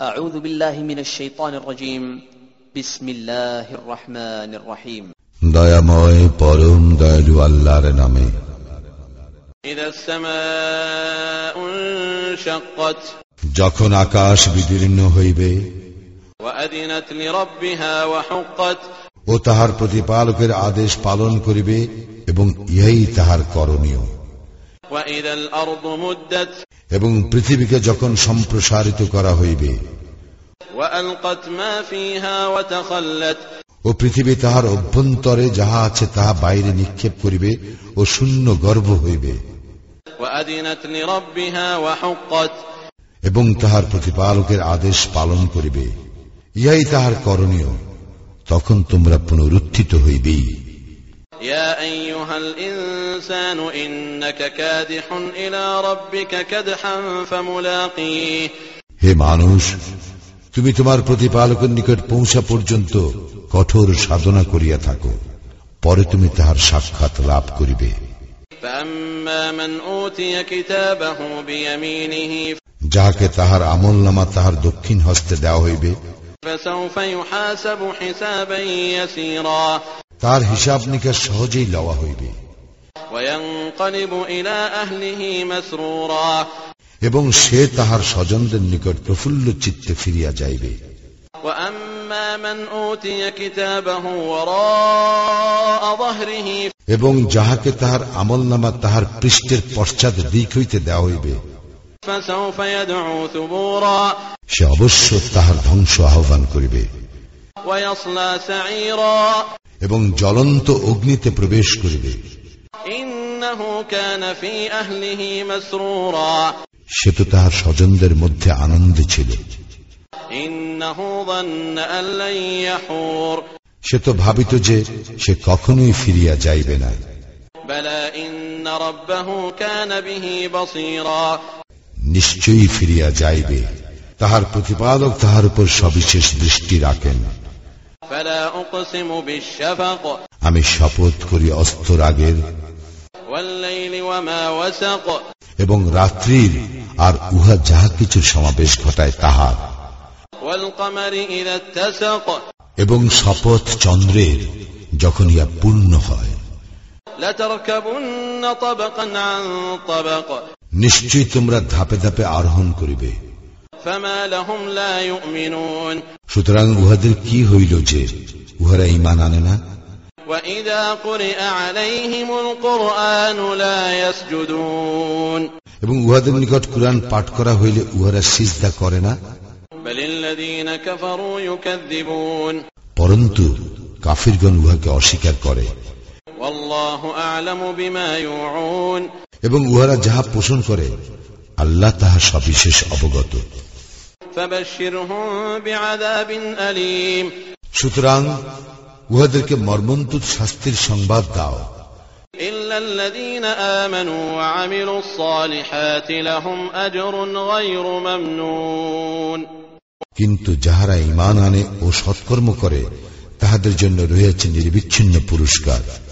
أعوذ بالله من الشيطان الرجيم بسم الله الرحمن الرحيم দয়াময় পরম দয়ালু আল্লাহর নামে إذا السماء انشقت যখন আকাশ বিদীর্ণ হইবে وأذنت لربها وحقت ও তাহার প্রতিপালকের আদেশ পালন করিবে এবং ইহাই তাহার করণীয় وإذا الأرض مدت এবং পৃথিবীকে যখন সম্প্রসারিত করা হইবে ও পৃথিবী তাহার অভ্যন্তরে যাহা আছে তাহা বাইরে নিক্ষেপ করিবে ও শূন্য গর্ব হইবে। এবং তাহার প্রতিপালকের আদেশ পালন করিবে। ইহাই তাহার করণীয়। তখন তোমরা পুনরুত্থিত হইবেই। يا أيها الإنسان إنك كادح إلى ربك كدحا فملاقيه হে মানুষ তুমি তোমার প্রতিপালকের নিকট পৌঁছা পর্যন্ত কঠোর সাধনা করিয়া থাকো পরে তুমি তাহার সাক্ষাৎ লাভ করিবে فأما من أوتي كتابه بيمينه যাহাকে তাহার আমল নামা তাহার দক্ষিণ হস্তে দেওয়া হইবে তার হিসাব নিকাশ সহজেই লওয়া হইবে। এবং সে তাহার স্বজনদের নিকট প্রফুল্ল চিত্তে ফিরিয়া যাইবে। এবং যাহাকে তাহার আমল নামা তাহার পৃষ্ঠের পশ্চাৎ দিক হইতে দেওয়া হইবে। সে অবশ্য তাহার ধ্বংস আহ্বান করিবে। এবং জ্বলন্ত অগ্নিতে প্রবেশ করিবে। সে তো তাহার স্বজনদের মধ্যে আনন্দে ছিল। সে তো ভাবিত যে সে কখনোই ফিরিয়া যাইবে না। নিশ্চয়ই ফিরিয়া যাইবে। তাহার প্রতিপাদক তাহার উপর সবিশেষ দৃষ্টি রাখেন। আমি শপথ করি অস্তর আগের এবং রাত্রির আর উহা যাহা কিছু সমাবেশ ঘটায় তাহার। এবং শপথ চন্দ্রের যখন ইয়া পূর্ণ হয়। নিশ্চয়ই তোমরা ধাপে ধাপে আরোহণ করিবে। সুতরাং উহাদের কি হইল যে উহারা ইমান আনে না? এবং উহাদের নিকট কুরআন পাঠ করা হইলে উহারা সিজদা করে না? পরন্তু কাফিরগণ উহাকে অস্বীকার করে। এবং উহারা যাহা পোষণ করে আল্লাহ তাহা সবিশেষ অবগত। সুতরাং উহাদেরকে মর্মন্তুত শাস্তির সংবাদ দাও। কিন্তু যাহারা ইমান আনে ও সৎকর্ম করে তাহাদের জন্য রয়েছে নির্বিচ্ছিন্ন পুরস্কার।